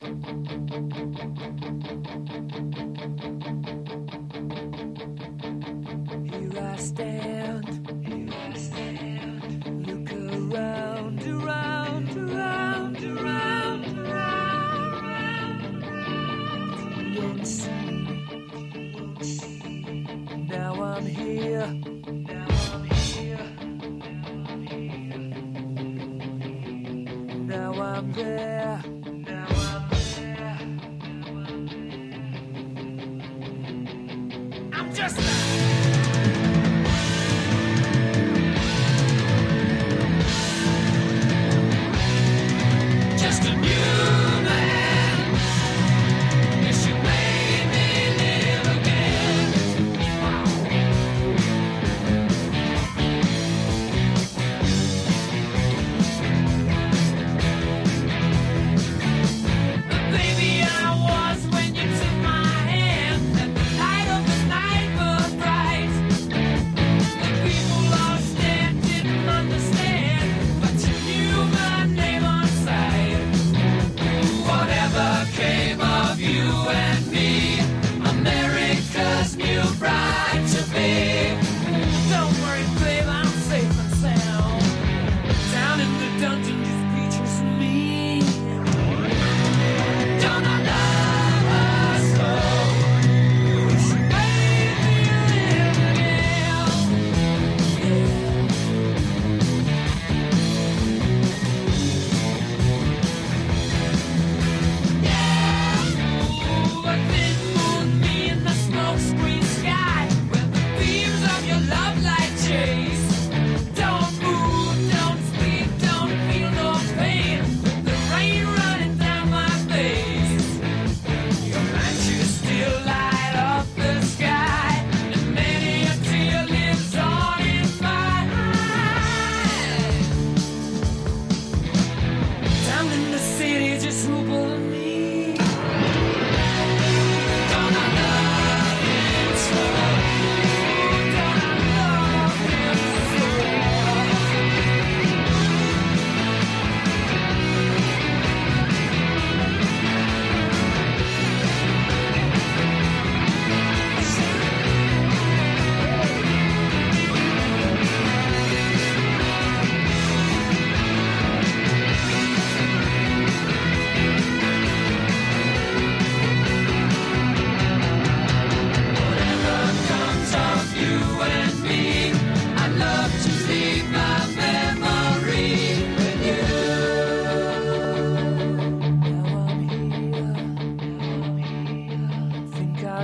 Here I stand. Here I stand. Look around, around, around, around, around. around. Won't see. Won't see. Now I'm here. Now I'm here. Now I'm there. just. in the city just swooping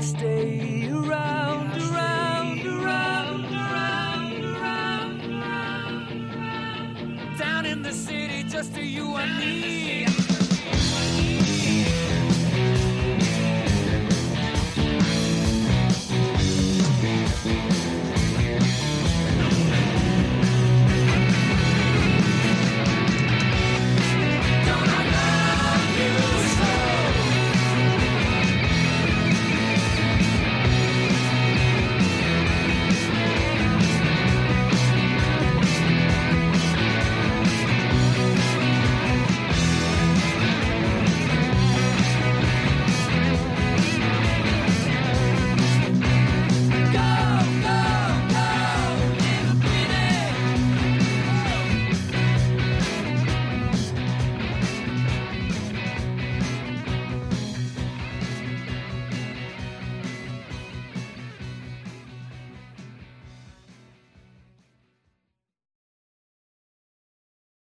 stay around, around, around, around, around, around, around. around. Down in the city, just to you and me.